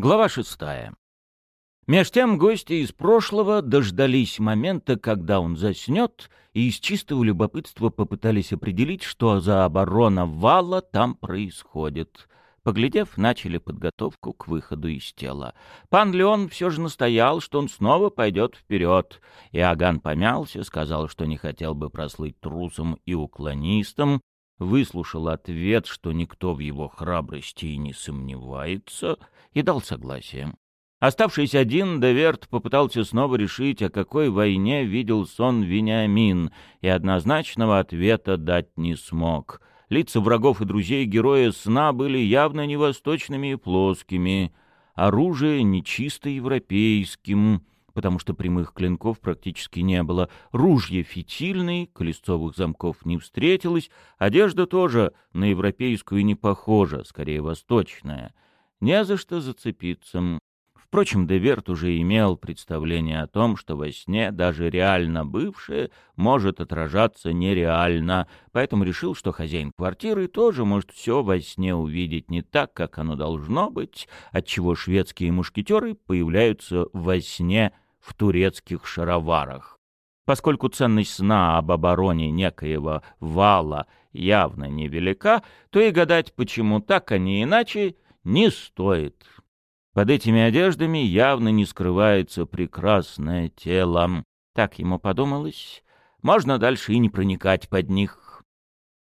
Глава шестая. Меж тем гости из прошлого дождались момента, когда он заснет, и из чистого любопытства попытались определить, что за оборона вала там происходит. Поглядев, начали подготовку к выходу из тела. Пан Леон все же настоял, что он снова пойдет вперед. Иоганн помялся, сказал, что не хотел бы прослыть трусом и уклонистом, выслушал ответ, что никто в его храбрости и не сомневается — и дал согласие. Оставшись один, Деверт попытался снова решить, о какой войне видел сон Вениамин, и однозначного ответа дать не смог. Лица врагов и друзей героя сна были явно не восточными и плоскими, оружие нечисто европейским, потому что прямых клинков практически не было, ружья фитильные, колесцовых замков не встретилось, одежда тоже на европейскую не похожа, скорее восточная — не за что зацепиться. Впрочем, Деверт уже имел представление о том, что во сне даже реально бывшее может отражаться нереально, поэтому решил, что хозяин квартиры тоже может все во сне увидеть не так, как оно должно быть, отчего шведские мушкетеры появляются во сне в турецких шароварах. Поскольку ценность сна об обороне некоего вала явно невелика, то и гадать, почему так, а не иначе — не стоит. Под этими одеждами явно не скрывается прекрасное тело. Так ему подумалось. Можно дальше и не проникать под них.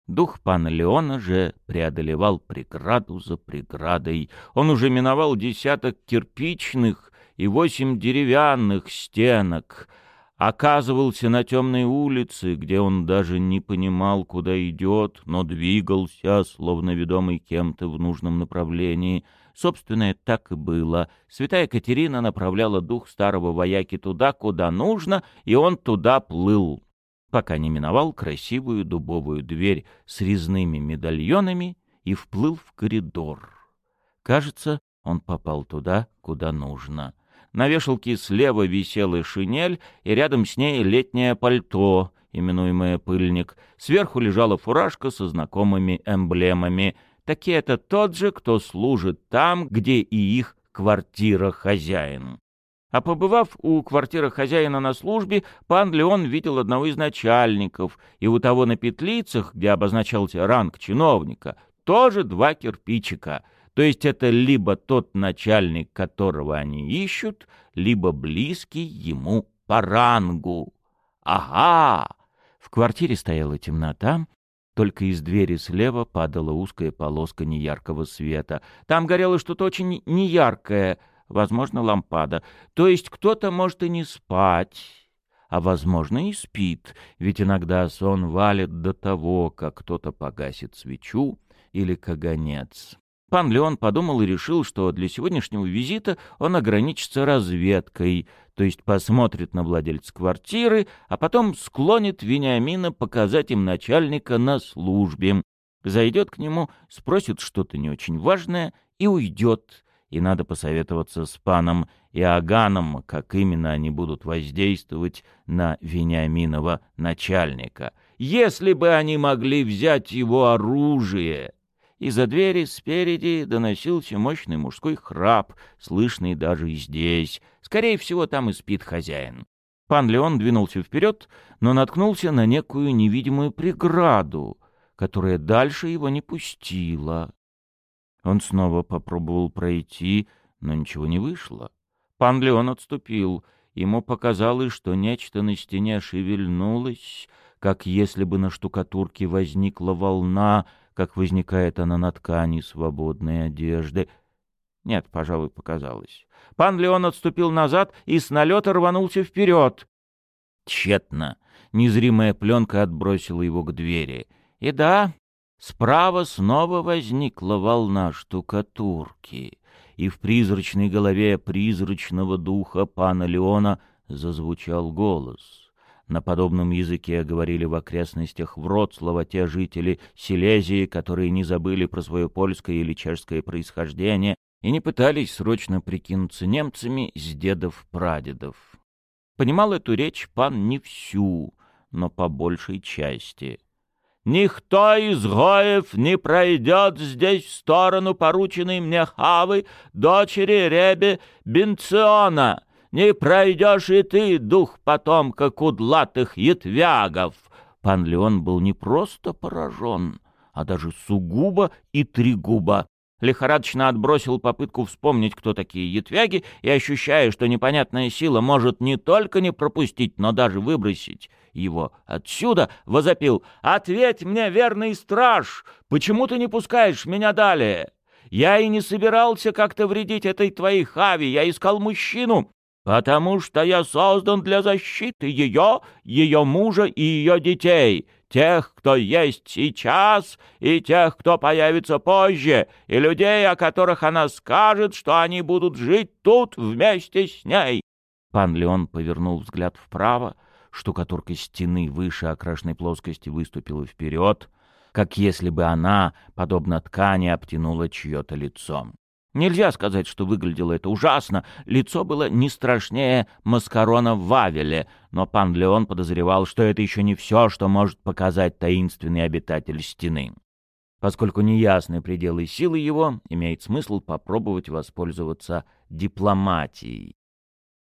Дух пана Леона же преодолевал преграду за преградой. Он уже миновал десяток кирпичных и восемь деревянных стенок — оказывался на темной улице, где он даже не понимал, куда идет, но двигался, словно ведомый кем-то в нужном направлении. Собственно, так и было. Святая Катерина направляла дух старого вояки туда, куда нужно, и он туда плыл, пока не миновал красивую дубовую дверь с резными медальонами и вплыл в коридор. Кажется, он попал туда, куда нужно. На вешалке слева висела шинель, и рядом с ней летнее пальто, именуемое пыльник. Сверху лежала фуражка со знакомыми эмблемами. Такие это тот же, кто служит там, где и их квартира хозяин. А побывав у квартиры хозяина на службе, пан Леон видел одного из начальников, и у того на петлицах, где обозначался ранг чиновника, тоже два кирпичика — то есть это либо тот начальник, которого они ищут, либо близкий ему по рангу. Ага! В квартире стояла темнота, только из двери слева падала узкая полоска неяркого света. Там горело что-то очень неяркое, возможно, лампада. То есть кто-то может и не спать, а, возможно, и спит, ведь иногда сон валит до того, как кто-то погасит свечу или каганец. Пан Леон подумал и решил, что для сегодняшнего визита он ограничится разведкой, то есть посмотрит на владельца квартиры, а потом склонит Вениамина показать им начальника на службе. Зайдет к нему, спросит что-то не очень важное и уйдет. И надо посоветоваться с паном Иоганном, как именно они будут воздействовать на Вениаминова начальника. Если бы они могли взять его оружие... Из-за двери спереди доносился мощный мужской храп, слышный даже и здесь. Скорее всего, там и спит хозяин. Пан Леон двинулся вперед, но наткнулся на некую невидимую преграду, которая дальше его не пустила. Он снова попробовал пройти, но ничего не вышло. Пан Леон отступил. Ему показалось, что нечто на стене шевельнулось, как если бы на штукатурке возникла волна, как возникает она на ткани свободной одежды. Нет, пожалуй, показалось. Пан Леон отступил назад и с налета рванулся вперед. Тщетно. Незримая пленка отбросила его к двери. И да, справа снова возникла волна штукатурки, и в призрачной голове призрачного духа пана Леона зазвучал голос — на подобном языке говорили в окрестностях Вроцлава те жители Силезии, которые не забыли про свое польское или чешское происхождение и не пытались срочно прикинуться немцами с дедов-прадедов. Понимал эту речь пан не всю, но по большей части. Никто из гоев не пройдет здесь в сторону порученной мне Хавы, дочери Ребе Бенциона. Не пройдешь и ты, дух потомка кудлатых ятвягов. Пан Леон был не просто поражен, а даже сугубо и тригубо лихорадочно отбросил попытку вспомнить, кто такие ятвяги, и, ощущая, что непонятная сила может не только не пропустить, но даже выбросить его отсюда, возопил «Ответь мне, верный страж! Почему ты не пускаешь меня далее? Я и не собирался как-то вредить этой твоей хави, я искал мужчину, потому что я создан для защиты ее, ее мужа и ее детей тех, кто есть сейчас, и тех, кто появится позже, и людей, о которых она скажет, что они будут жить тут вместе с ней. Пан Леон повернул взгляд вправо, штукатурка стены выше окрашенной плоскости выступила вперед, как если бы она, подобно ткани, обтянула чье-то лицо. Нельзя сказать, что выглядело это ужасно. Лицо было не страшнее маскарона в Вавеле, но пан Леон подозревал, что это еще не все, что может показать таинственный обитатель стены. Поскольку неясны пределы силы его, имеет смысл попробовать воспользоваться дипломатией.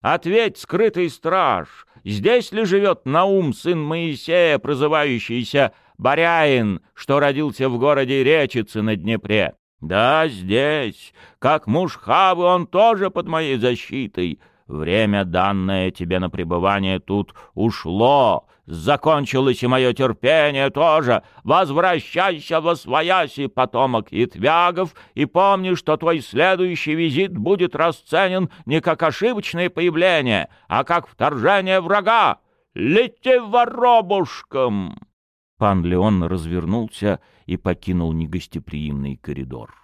«Ответь, скрытый страж, здесь ли живет Наум, сын Моисея, прозывающийся Баряин, что родился в городе Речицы на Днепре?» Да, здесь. Как муж Хавы он тоже под моей защитой. Время, данное тебе на пребывание тут, ушло. Закончилось и мое терпение тоже. Возвращайся во свояси, потомок Итвягов, и помни, что твой следующий визит будет расценен не как ошибочное появление, а как вторжение врага. Лети воробушком!» Пан Леон развернулся и покинул негостеприимный коридор.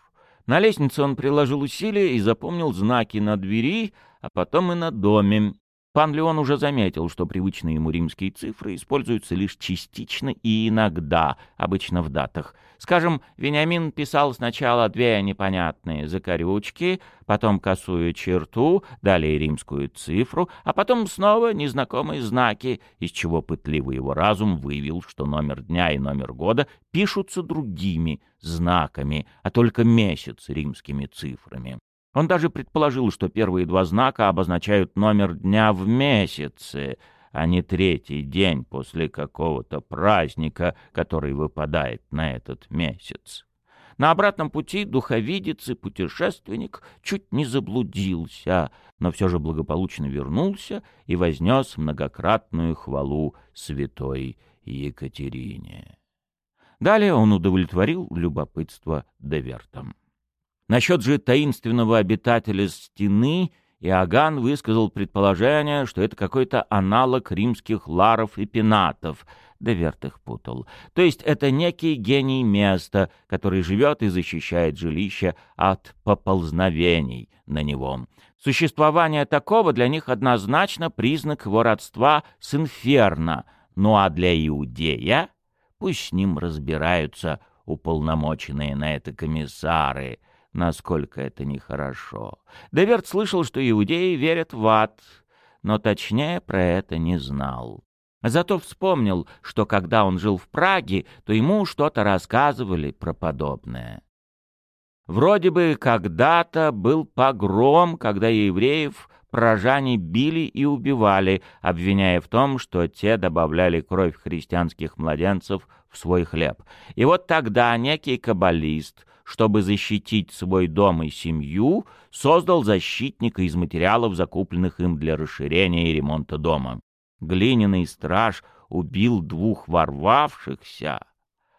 На лестнице он приложил усилия и запомнил знаки на двери, а потом и на доме. Пан Леон уже заметил, что привычные ему римские цифры используются лишь частично и иногда, обычно в датах. Скажем, Вениамин писал сначала две непонятные закорючки, потом косую черту, далее римскую цифру, а потом снова незнакомые знаки, из чего пытливый его разум выявил, что номер дня и номер года пишутся другими знаками, а только месяц римскими цифрами. Он даже предположил, что первые два знака обозначают номер дня в месяце, а не третий день после какого-то праздника, который выпадает на этот месяц. На обратном пути духовидец и путешественник чуть не заблудился, но все же благополучно вернулся и вознес многократную хвалу святой Екатерине. Далее он удовлетворил любопытство Девертом. Насчет же таинственного обитателя стены Иоганн высказал предположение, что это какой-то аналог римских ларов и пенатов, Деверт их путал. То есть это некий гений места, который живет и защищает жилище от поползновений на него. Существование такого для них однозначно признак его родства с инферно, ну а для иудея пусть с ним разбираются уполномоченные на это комиссары — насколько это нехорошо. Деверт слышал, что иудеи верят в ад, но точнее про это не знал. Зато вспомнил, что когда он жил в Праге, то ему что-то рассказывали про подобное. Вроде бы когда-то был погром, когда евреев прожане били и убивали, обвиняя в том, что те добавляли кровь христианских младенцев в свой хлеб. И вот тогда некий каббалист чтобы защитить свой дом и семью, создал защитника из материалов, закупленных им для расширения и ремонта дома. Глиняный страж убил двух ворвавшихся,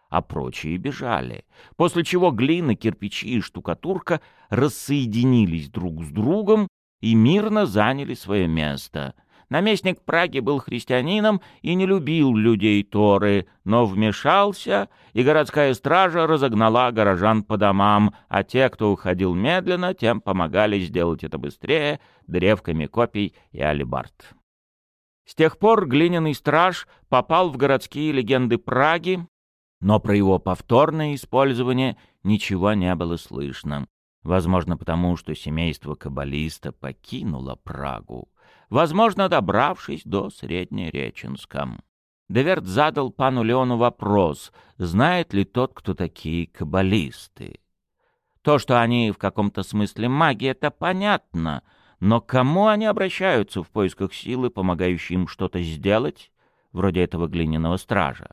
а прочие бежали, после чего глина, кирпичи и штукатурка рассоединились друг с другом и мирно заняли свое место — Наместник Праги был христианином и не любил людей Торы, но вмешался, и городская стража разогнала горожан по домам, а те, кто уходил медленно, тем помогали сделать это быстрее древками копий и алибард. С тех пор глиняный страж попал в городские легенды Праги, но про его повторное использование ничего не было слышно. Возможно, потому что семейство каббалиста покинуло Прагу возможно, добравшись до Среднереченска. Деверт задал пану Леону вопрос, знает ли тот, кто такие каббалисты. То, что они в каком-то смысле маги, это понятно, но к кому они обращаются в поисках силы, помогающей им что-то сделать, вроде этого глиняного стража?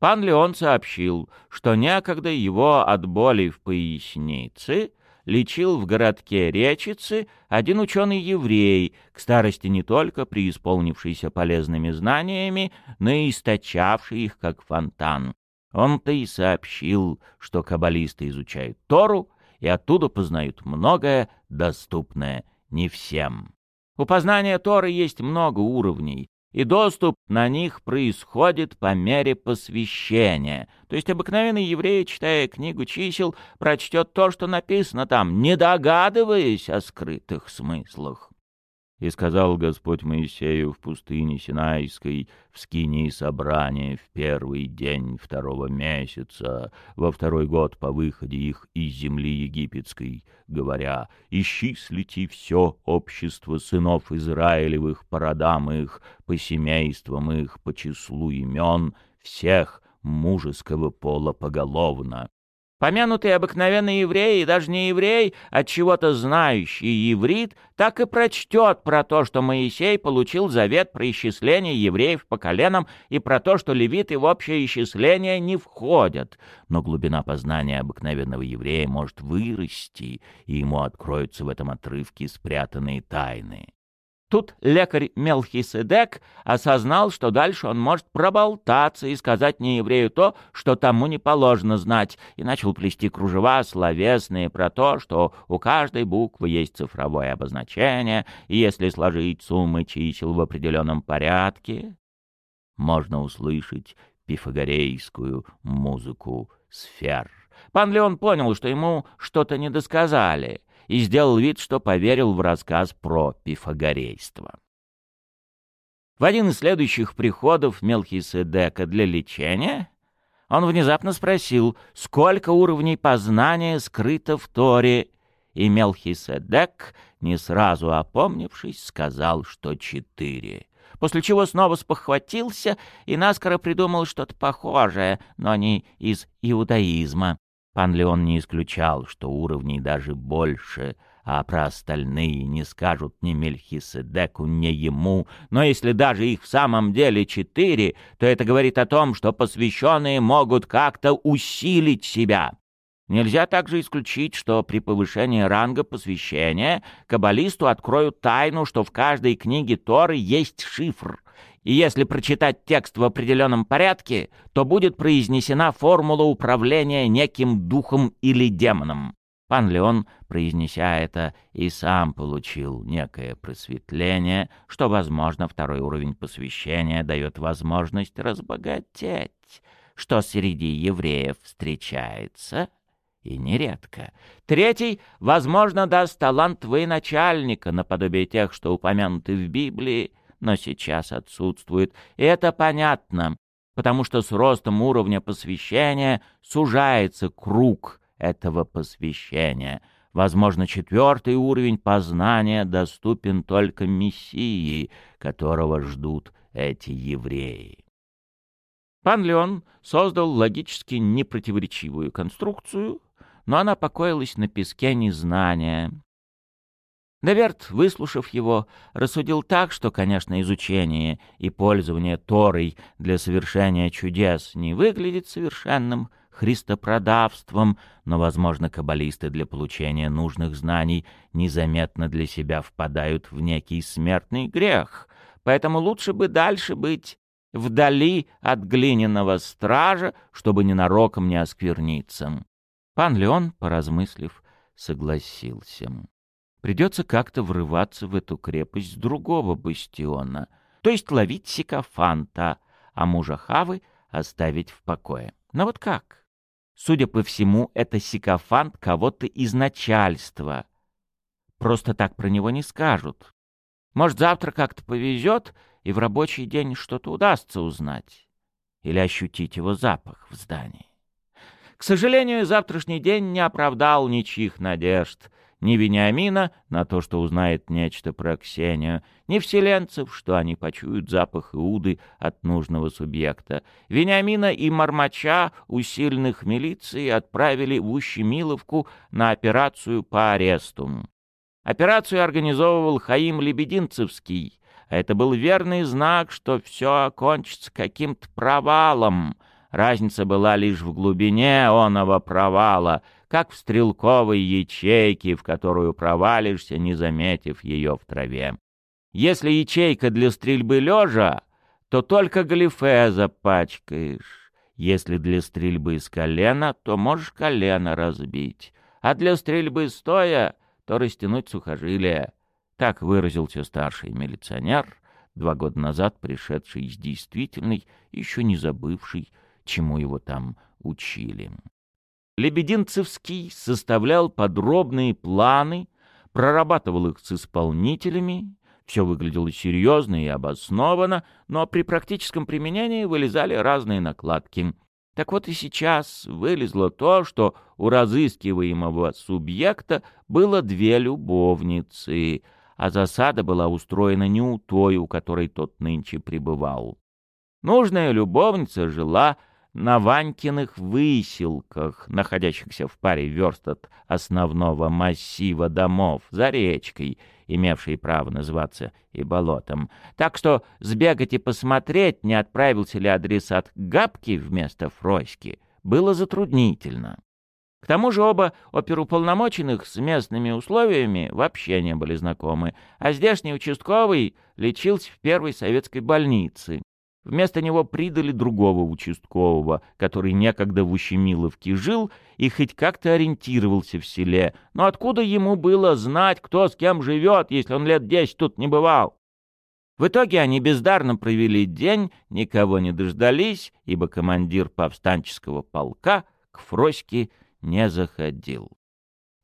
Пан Леон сообщил, что некогда его от боли в пояснице лечил в городке Речицы один ученый-еврей, к старости не только преисполнившийся полезными знаниями, но и источавший их как фонтан. Он-то и сообщил, что каббалисты изучают Тору и оттуда познают многое, доступное не всем. У познания Торы есть много уровней, и доступ на них происходит по мере посвящения. То есть обыкновенный еврей, читая книгу чисел, прочтет то, что написано там, не догадываясь о скрытых смыслах. И сказал Господь Моисею в пустыне Синайской, в скинии собрания, в первый день второго месяца, во второй год по выходе их из земли египетской, говоря, «Исчислите все общество сынов Израилевых по родам их, по семействам их, по числу имен, всех мужеского пола поголовно». Помянутый обыкновенный еврей и даже не еврей, от чего-то знающий еврит, так и прочтет про то, что Моисей получил завет про исчисление евреев по коленам и про то, что левиты в общее исчисление не входят. Но глубина познания обыкновенного еврея может вырасти, и ему откроются в этом отрывке спрятанные тайны. Тут лекарь Мелхиседек осознал, что дальше он может проболтаться и сказать нееврею то, что тому не положено знать, и начал плести кружева словесные про то, что у каждой буквы есть цифровое обозначение, и если сложить суммы чисел в определенном порядке, можно услышать пифагорейскую музыку сфер. Пан Леон понял, что ему что-то недосказали — и сделал вид, что поверил в рассказ про пифагорейство. В один из следующих приходов Мелхиседека для лечения он внезапно спросил, сколько уровней познания скрыто в Торе, и Мелхиседек, не сразу опомнившись, сказал, что четыре. После чего снова спохватился и наскоро придумал что-то похожее, но не из иудаизма. Пан Леон не исключал, что уровней даже больше, а про остальные не скажут ни Мельхиседеку, ни ему. Но если даже их в самом деле четыре, то это говорит о том, что посвященные могут как-то усилить себя. Нельзя также исключить, что при повышении ранга посвящения каббалисту откроют тайну, что в каждой книге Торы есть шифр — и если прочитать текст в определенном порядке, то будет произнесена формула управления неким духом или демоном. Пан Леон, произнеся это, и сам получил некое просветление, что, возможно, второй уровень посвящения дает возможность разбогатеть, что среди евреев встречается и нередко. Третий, возможно, даст талант военачальника, наподобие тех, что упомянуты в Библии, но сейчас отсутствует. И это понятно, потому что с ростом уровня посвящения сужается круг этого посвящения. Возможно, четвертый уровень познания доступен только Мессии, которого ждут эти евреи. Пан Леон создал логически непротиворечивую конструкцию, но она покоилась на песке незнания. Неверт, выслушав его, рассудил так, что, конечно, изучение и пользование Торой для совершения чудес не выглядит совершенным христопродавством, но, возможно, каббалисты для получения нужных знаний незаметно для себя впадают в некий смертный грех, поэтому лучше бы дальше быть вдали от глиняного стража, чтобы ненароком не оскверниться. Пан Леон, поразмыслив, согласился. Придется как-то врываться в эту крепость с другого бастиона, то есть ловить сикофанта, а мужа Хавы оставить в покое. Но вот как? Судя по всему, это сикофант кого-то из начальства. Просто так про него не скажут. Может, завтра как-то повезет, и в рабочий день что-то удастся узнать. Или ощутить его запах в здании. К сожалению, завтрашний день не оправдал ничьих надежд — ни Вениамина на то, что узнает нечто про Ксению, ни вселенцев, что они почуют запах Иуды от нужного субъекта. Вениамина и Мармача, усиленных милицией, отправили в Ущемиловку на операцию по аресту. Операцию организовывал Хаим Лебединцевский, а это был верный знак, что все окончится каким-то провалом. Разница была лишь в глубине оного провала — как в стрелковой ячейке, в которую провалишься, не заметив ее в траве. Если ячейка для стрельбы лежа, то только галифе запачкаешь. Если для стрельбы с колена, то можешь колено разбить. А для стрельбы стоя, то растянуть сухожилие. Так выразился старший милиционер, два года назад пришедший из действительной, еще не забывший, чему его там учили. Лебединцевский составлял подробные планы, прорабатывал их с исполнителями, все выглядело серьезно и обоснованно, но при практическом применении вылезали разные накладки. Так вот и сейчас вылезло то, что у разыскиваемого субъекта было две любовницы, а засада была устроена не у той, у которой тот нынче пребывал. Нужная любовница жила на Ванькиных выселках, находящихся в паре верст от основного массива домов, за речкой, имевшей право называться и болотом. Так что сбегать и посмотреть, не отправился ли адресат Габки вместо Фроськи, было затруднительно. К тому же оба оперуполномоченных с местными условиями вообще не были знакомы, а здешний участковый лечился в первой советской больнице. Вместо него придали другого участкового, который некогда в Ущемиловке жил и хоть как-то ориентировался в селе. Но откуда ему было знать, кто с кем живет, если он лет десять тут не бывал? В итоге они бездарно провели день, никого не дождались, ибо командир повстанческого полка к Фроське не заходил.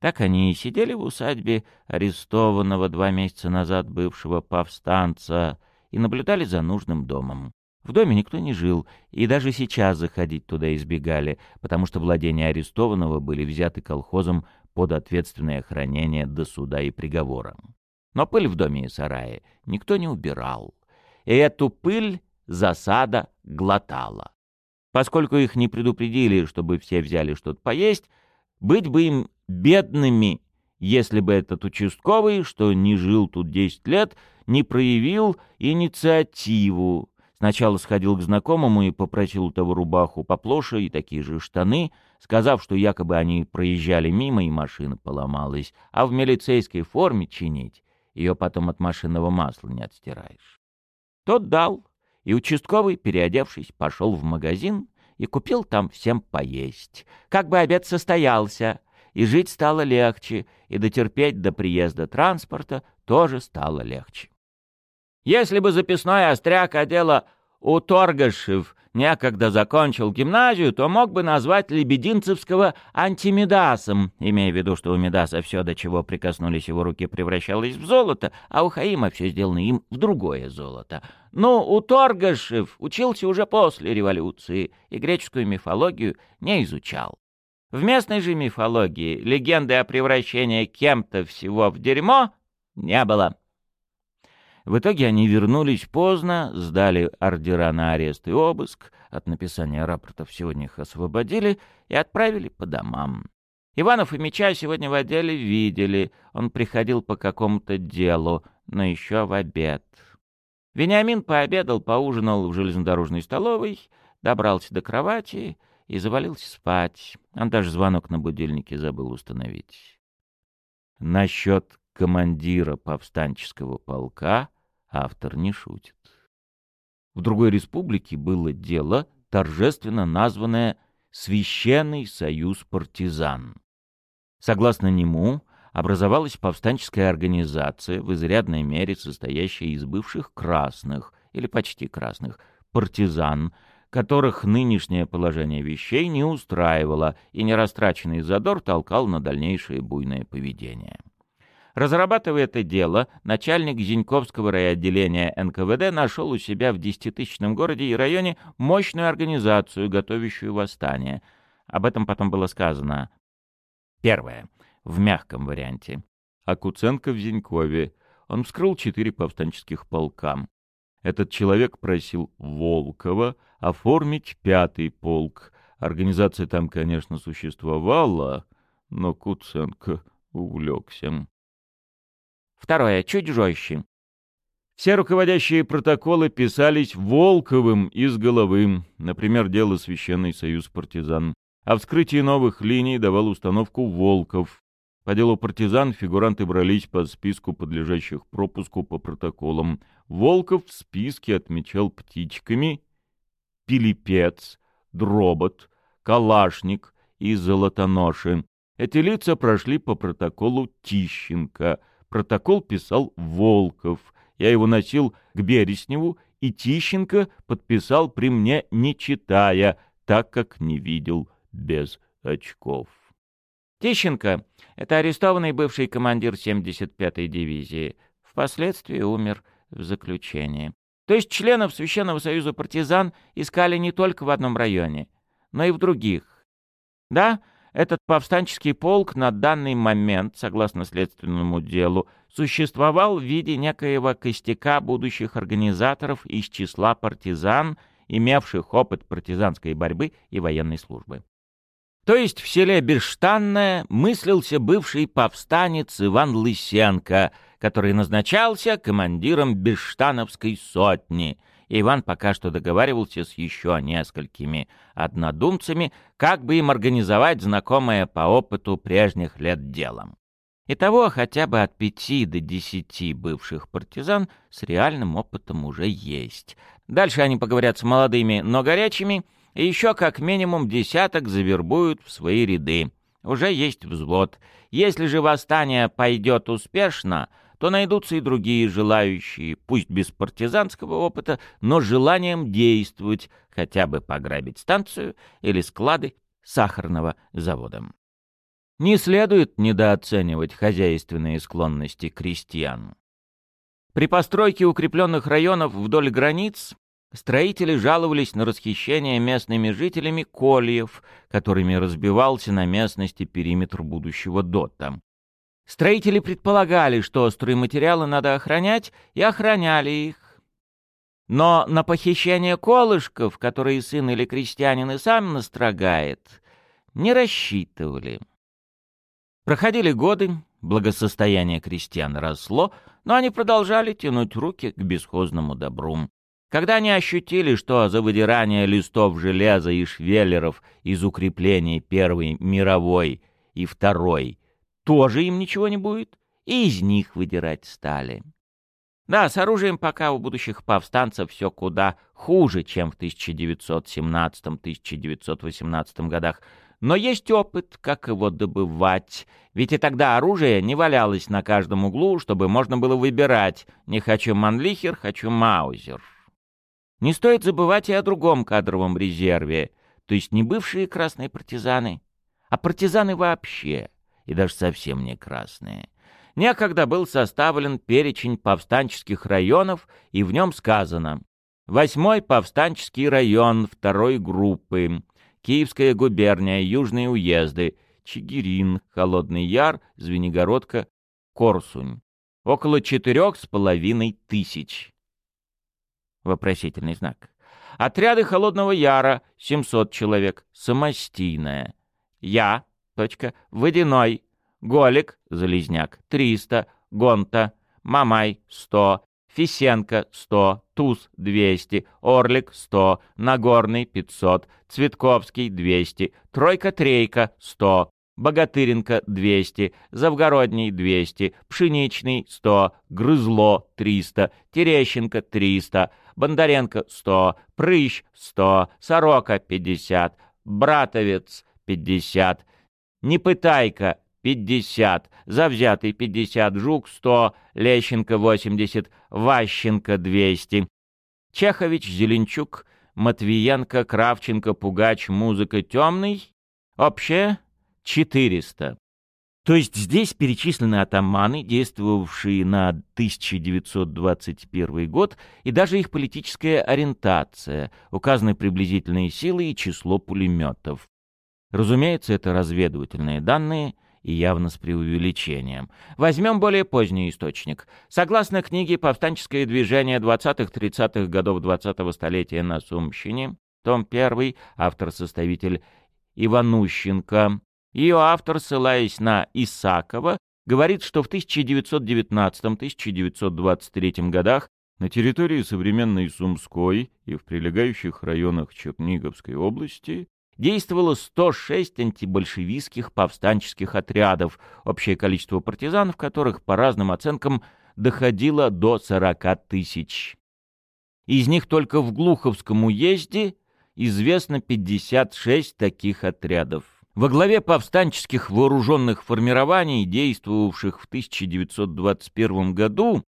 Так они и сидели в усадьбе арестованного два месяца назад бывшего повстанца и наблюдали за нужным домом. В доме никто не жил, и даже сейчас заходить туда избегали, потому что владения арестованного были взяты колхозом под ответственное хранение до суда и приговора. Но пыль в доме и сарае никто не убирал. И эту пыль засада глотала. Поскольку их не предупредили, чтобы все взяли что-то поесть, быть бы им бедными, если бы этот участковый, что не жил тут 10 лет, не проявил инициативу, Сначала сходил к знакомому и попросил у того рубаху поплоше и такие же штаны, сказав, что якобы они проезжали мимо и машина поломалась, а в милицейской форме чинить ее потом от машинного масла не отстираешь. Тот дал, и участковый, переодевшись, пошел в магазин и купил там всем поесть. Как бы обед состоялся, и жить стало легче, и дотерпеть до приезда транспорта тоже стало легче. Если бы записной остряк одела у Торгашев некогда закончил гимназию, то мог бы назвать Лебединцевского антимедасом, имея в виду, что у Медаса все, до чего прикоснулись его руки, превращалось в золото, а у Хаима все сделано им в другое золото. Но у Торгашев учился уже после революции и греческую мифологию не изучал. В местной же мифологии легенды о превращении кем-то всего в дерьмо не было. В итоге они вернулись поздно, сдали ордера на арест и обыск, от написания рапортов сегодня их освободили и отправили по домам. Иванов и Меча сегодня в отделе видели, он приходил по какому-то делу, но еще в обед. Вениамин пообедал, поужинал в железнодорожной столовой, добрался до кровати и завалился спать. Он даже звонок на будильнике забыл установить. Насчет командира повстанческого полка автор не шутит. В другой республике было дело, торжественно названное «Священный союз партизан». Согласно нему, образовалась повстанческая организация, в изрядной мере состоящая из бывших красных, или почти красных, партизан, которых нынешнее положение вещей не устраивало и нерастраченный задор толкал на дальнейшее буйное поведение. Разрабатывая это дело, начальник Зиньковского райотделения НКВД нашел у себя в десятитысячном городе и районе мощную организацию, готовящую восстание. Об этом потом было сказано. Первое. В мягком варианте. а Куценко в Зенькове. Он вскрыл четыре повстанческих полка. Этот человек просил Волкова оформить пятый полк. Организация там, конечно, существовала, но Куценко увлекся. Второе, чуть жестче. Все руководящие протоколы писались Волковым из Головым, например, дело Священный Союз партизан. О вскрытии новых линий давал установку Волков. По делу партизан фигуранты брались по списку подлежащих пропуску по протоколам. Волков в списке отмечал птичками Пилипец, Дробот, Калашник и Золотоноши. Эти лица прошли по протоколу Тищенко. Протокол писал Волков — я его носил к Бересневу, и Тищенко подписал при мне, не читая, так как не видел без очков. Тищенко — это арестованный бывший командир 75-й дивизии. Впоследствии умер в заключении. То есть членов Священного Союза партизан искали не только в одном районе, но и в других. Да, этот повстанческий полк на данный момент, согласно следственному делу, существовал в виде некоего костяка будущих организаторов из числа партизан, имевших опыт партизанской борьбы и военной службы. То есть в селе Бештанное мыслился бывший повстанец Иван Лысенко, который назначался командиром Бештановской сотни. Иван пока что договаривался с еще несколькими однодумцами, как бы им организовать знакомое по опыту прежних лет делом. Итого хотя бы от пяти до десяти бывших партизан с реальным опытом уже есть. Дальше они поговорят с молодыми, но горячими, и еще как минимум десяток завербуют в свои ряды. Уже есть взвод. Если же восстание пойдет успешно, то найдутся и другие желающие, пусть без партизанского опыта, но желанием действовать, хотя бы пограбить станцию или склады сахарного завода. Не следует недооценивать хозяйственные склонности крестьян. При постройке укрепленных районов вдоль границ строители жаловались на расхищение местными жителями кольев, которыми разбивался на местности периметр будущего ДОТа. Строители предполагали, что стройматериалы надо охранять, и охраняли их. Но на похищение колышков, которые сын или крестьянин и сам настрогает, не рассчитывали. Проходили годы, благосостояние крестьян росло, но они продолжали тянуть руки к бесхозному добру. Когда они ощутили, что за выдирание листов железа и швеллеров из укреплений Первой мировой и Второй тоже им ничего не будет, и из них выдирать стали. Да, с оружием пока у будущих повстанцев все куда хуже, чем в 1917-1918 годах, но есть опыт, как его добывать. Ведь и тогда оружие не валялось на каждом углу, чтобы можно было выбирать «не хочу Манлихер, хочу Маузер». Не стоит забывать и о другом кадровом резерве, то есть не бывшие красные партизаны, а партизаны вообще, и даже совсем не красные. Некогда был составлен перечень повстанческих районов, и в нем сказано «Восьмой повстанческий район второй группы, Киевская губерния, южные уезды, Чигирин, Холодный Яр, Звенигородка, Корсунь. Около четырех с половиной тысяч. Вопросительный знак. Отряды Холодного Яра — 700 человек. Самостийная. Я. Точка. Водяной. Голик. Залезняк. 300. Гонта. Мамай. 100. Фисенко — 100, Туз — 200, Орлик — 100, Нагорный — 500, Цветковский — 200, Тройка-трейка — 100, Богатыренко — 200, Завгородний — 200, Пшеничный — 100, Грызло — 300, Терещенко — 300, Бондаренко — 100, Прыщ — 100, Сорока — 50, Братовец — 50, Непытайка 50, Завзятый 50, Жук 100, Лещенко 80, Ващенко 200. Чехович, Зеленчук, Матвиенко, Кравченко, Пугач, Музыка Темный. Общее 400. То есть здесь перечислены атаманы, действовавшие на 1921 год, и даже их политическая ориентация, указаны приблизительные силы и число пулеметов. Разумеется, это разведывательные данные — и явно с преувеличением. Возьмем более поздний источник. Согласно книге «Повстанческое движение 20-30-х годов 20-го столетия на Сумщине», том 1, автор-составитель Иванущенко, ее автор, ссылаясь на Исакова, говорит, что в 1919-1923 годах на территории современной Сумской и в прилегающих районах Черниговской области действовало 106 антибольшевистских повстанческих отрядов, общее количество партизан в которых, по разным оценкам, доходило до 40 тысяч. Из них только в Глуховском уезде известно 56 таких отрядов. Во главе повстанческих вооруженных формирований, действовавших в 1921 году,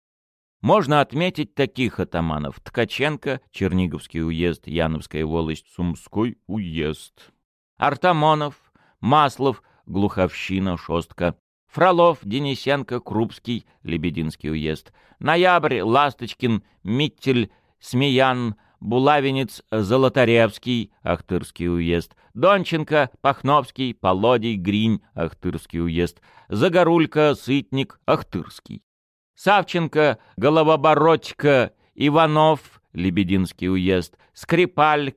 можно отметить таких атаманов. Ткаченко, Черниговский уезд, Яновская волость, Сумской уезд. Артамонов, Маслов, Глуховщина, Шостка. Фролов, Денисенко, Крупский, Лебединский уезд. Ноябрь, Ласточкин, Миттель, Смеян, Булавинец, Золотаревский, Ахтырский уезд, Донченко, Пахновский, Полодий, Гринь, Ахтырский уезд, Загорулька, Сытник, Ахтырский. Савченко, Головобородько, Иванов, Лебединский уезд, Скрипаль,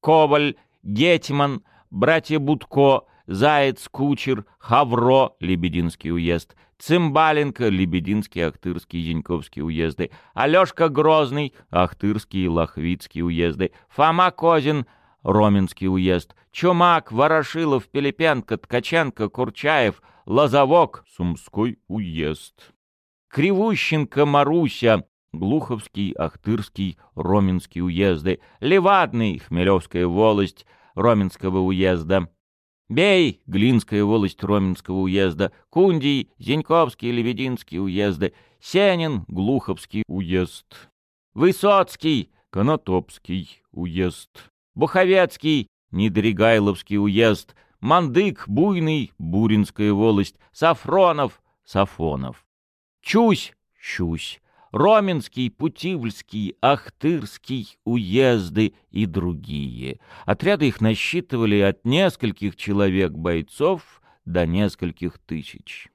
Коваль, Гетман, братья Будко, Заяц, Кучер, Хавро, Лебединский уезд, Цымбаленко, Лебединский, Ахтырский, Зиньковский уезды, Алешка Грозный, Ахтырский, Лохвицкий уезды, Фома Козин, Роменский уезд, Чумак, Ворошилов, Пилипенко, Ткаченко, Курчаев, Лозовок, Сумской уезд. Кривущенко Маруся, Глуховский, Ахтырский, Роменский уезды, Левадный, Хмелевская волость, Роменского уезда, Бей, Глинская волость Роменского уезда, Кундий, Зеньковский, Лебединский уезды, Сенин, Глуховский уезд, Высоцкий, Конотопский уезд, Буховецкий, Недригайловский уезд, Мандык, Буйный, Буринская волость, Сафронов, Сафонов. Чусь, Чусь, Роменский, Путивльский, Ахтырский уезды и другие. Отряды их насчитывали от нескольких человек бойцов до нескольких тысяч.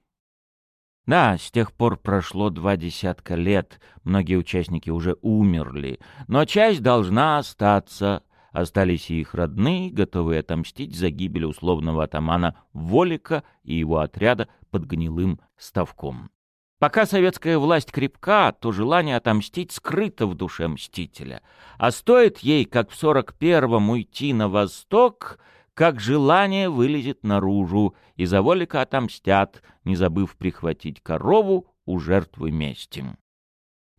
Да, с тех пор прошло два десятка лет, многие участники уже умерли, но часть должна остаться. Остались и их родные, готовые отомстить за гибель условного атамана Волика и его отряда под гнилым ставком. Пока советская власть крепка, то желание отомстить скрыто в душе мстителя. А стоит ей, как в 41-м, уйти на восток, как желание вылезет наружу, и за Волика отомстят, не забыв прихватить корову у жертвы мести.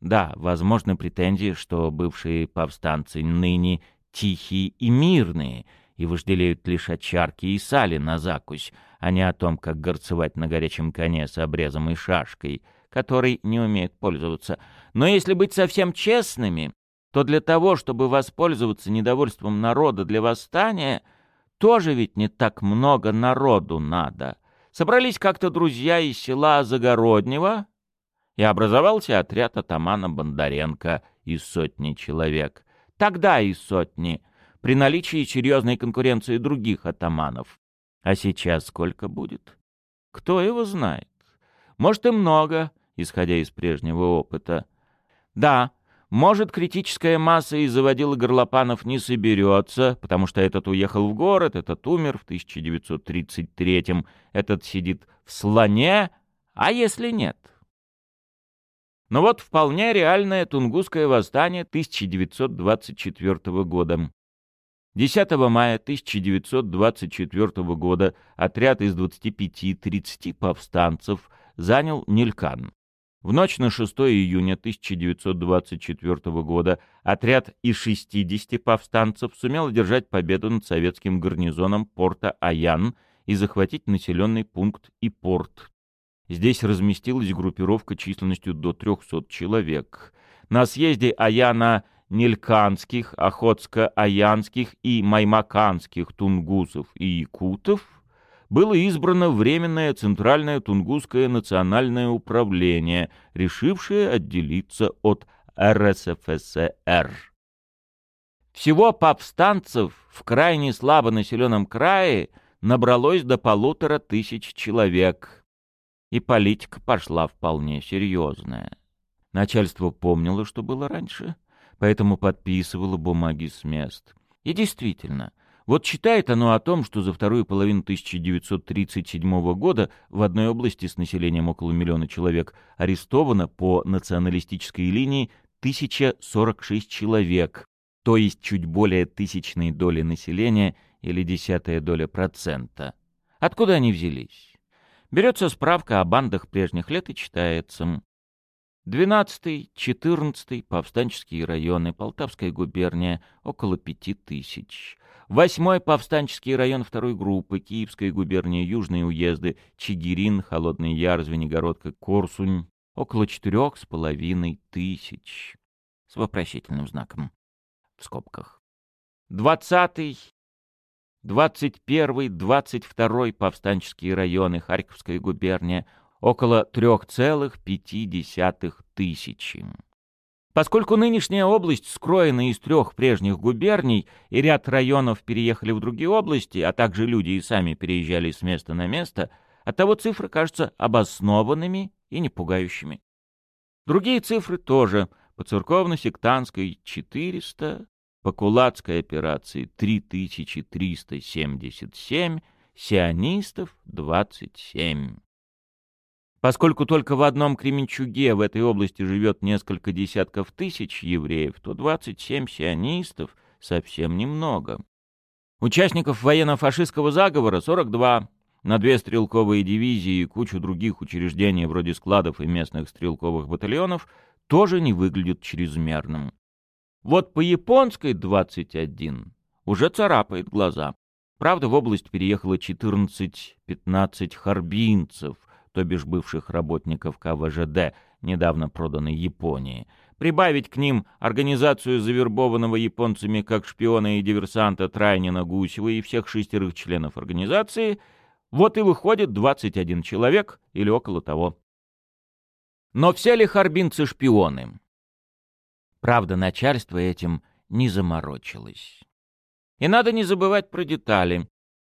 Да, возможны претензии, что бывшие повстанцы ныне тихие и мирные, и вожделеют лишь чарки и сали на закусь, а не о том, как горцевать на горячем коне с обрезом и шашкой, которой не умеют пользоваться. Но если быть совсем честными, то для того, чтобы воспользоваться недовольством народа для восстания, тоже ведь не так много народу надо. Собрались как-то друзья из села Загороднего, и образовался отряд атамана Бондаренко из сотни человек. Тогда из сотни, при наличии серьезной конкуренции других атаманов. А сейчас сколько будет? Кто его знает? Может и много, исходя из прежнего опыта. Да, может, критическая масса из заводила горлопанов не соберется, потому что этот уехал в город, этот умер в 1933-м, этот сидит в слоне, а если нет? Но вот вполне реальное Тунгусское восстание 1924 года. 10 мая 1924 года отряд из 25-30 повстанцев занял Нилькан. В ночь на 6 июня 1924 года отряд из 60 повстанцев сумел одержать победу над советским гарнизоном порта Аян и захватить населенный пункт и порт. Здесь разместилась группировка численностью до 300 человек. На съезде Аяна Нильканских, Охотско-Аянских и Маймаканских тунгусов и якутов было избрано Временное Центральное Тунгусское национальное управление, решившее отделиться от РСФСР. Всего повстанцев в крайне слабо населенном крае набралось до полутора тысяч человек. И политика пошла вполне серьезная. Начальство помнило, что было раньше, поэтому подписывало бумаги с мест. И действительно, вот читает оно о том, что за вторую половину 1937 года в одной области с населением около миллиона человек арестовано по националистической линии 1046 человек, то есть чуть более тысячной доли населения или десятая доля процента. Откуда они взялись? Берется справка о бандах прежних лет и читается. 12-й, 14-й повстанческие районы, Полтавская губерния, около пяти тысяч. Восьмой повстанческий район второй группы, Киевская губерния, южные уезды, Чигирин, Холодный Яр, Звенигородка, Корсунь, около четырех с половиной тысяч. С вопросительным знаком. В скобках. Двадцатый, двадцать первый, двадцать второй повстанческие районы, Харьковская губерния, около трех целых пяти десятых тысячи. Поскольку нынешняя область скроена из трех прежних губерний, и ряд районов переехали в другие области, а также люди и сами переезжали с места на место, оттого цифры кажутся обоснованными и не пугающими. Другие цифры тоже. По церковно-сектантской — 400, по кулацкой операции — 3377, сионистов — 27. Поскольку только в одном Кременчуге в этой области живет несколько десятков тысяч евреев, то 27 сионистов совсем немного. Участников военно-фашистского заговора 42, на две стрелковые дивизии и кучу других учреждений вроде складов и местных стрелковых батальонов тоже не выглядит чрезмерным. Вот по японской 21 уже царапает глаза. Правда, в область переехало 14-15 харбинцев, то бишь бывших работников КВЖД, недавно проданной Японии, прибавить к ним организацию завербованного японцами как шпиона и диверсанта Трайнина Гусева и всех шестерых членов организации, вот и выходит 21 человек или около того. Но все ли харбинцы шпионы? Правда, начальство этим не заморочилось. И надо не забывать про детали.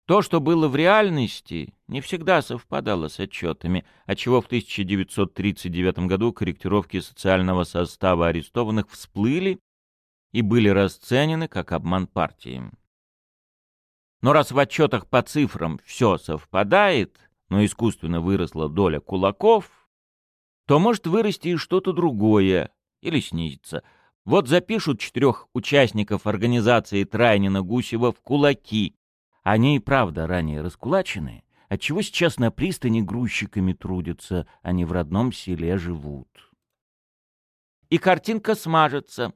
То, что было в реальности, не всегда совпадало с отчетами, отчего в 1939 году корректировки социального состава арестованных всплыли и были расценены как обман партии. Но раз в отчетах по цифрам все совпадает, но искусственно выросла доля кулаков, то может вырасти и что-то другое или снизиться. Вот запишут четырех участников организации Трайнина-Гусева в кулаки, они и правда ранее раскулачены, отчего сейчас на пристани грузчиками трудятся, а не в родном селе живут. И картинка смажется.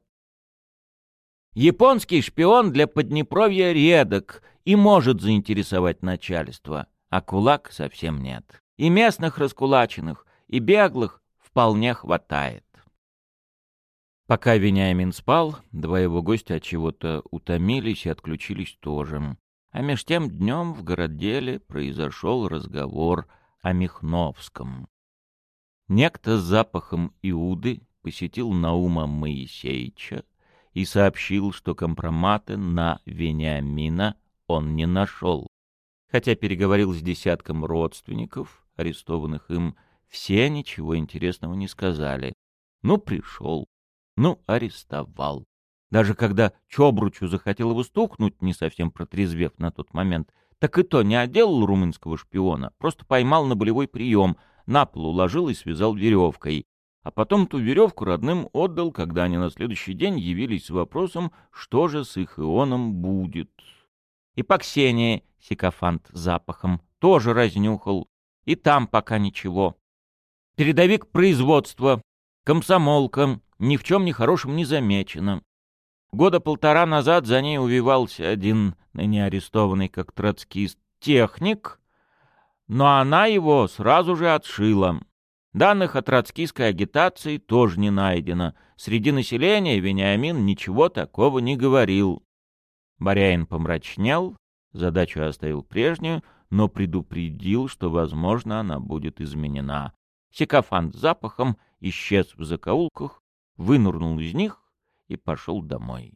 Японский шпион для Поднепровья редок и может заинтересовать начальство, а кулак совсем нет. И местных раскулаченных, и беглых вполне хватает. Пока Вениамин спал, два его гостя от чего-то утомились и отключились тоже. А меж тем днем в городеле произошел разговор о Михновском. Некто с запахом Иуды посетил Наума Моисеича и сообщил, что компроматы на Вениамина он не нашел. Хотя переговорил с десятком родственников, арестованных им, все ничего интересного не сказали. Ну, пришел, ну, арестовал. Даже когда Чобручу захотел его стукнуть, не совсем протрезвев на тот момент, так и то не отделал румынского шпиона, просто поймал на болевой прием, на пол уложил и связал веревкой. А потом ту веревку родным отдал, когда они на следующий день явились с вопросом, что же с их ионом будет. И по Ксении сикофант запахом тоже разнюхал, и там пока ничего. Передовик производства, комсомолка, ни в чем не хорошем не замечено. Года полтора назад за ней увивался один ныне арестованный как троцкист техник, но она его сразу же отшила. Данных о троцкистской агитации тоже не найдено. Среди населения Вениамин ничего такого не говорил. Баряин помрачнел, задачу оставил прежнюю, но предупредил, что, возможно, она будет изменена. Секофант с запахом исчез в закоулках, вынурнул из них и пошел домой.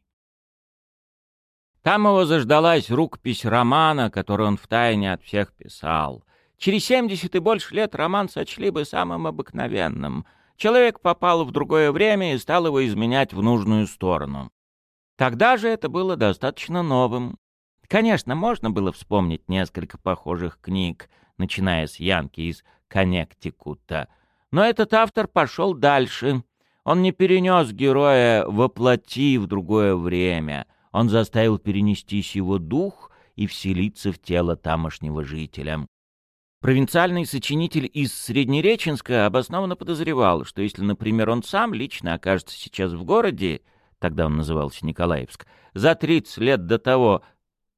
Там его заждалась рукопись романа, который он втайне от всех писал. Через семьдесят и больше лет роман сочли бы самым обыкновенным. Человек попал в другое время и стал его изменять в нужную сторону. Тогда же это было достаточно новым. Конечно, можно было вспомнить несколько похожих книг, начиная с Янки из Коннектикута. Но этот автор пошел дальше. Он не перенес героя воплоти в другое время. Он заставил перенестись его дух и вселиться в тело тамошнего жителя. Провинциальный сочинитель из Среднереченска обоснованно подозревал, что если, например, он сам лично окажется сейчас в городе, тогда он назывался Николаевск, за 30 лет до того,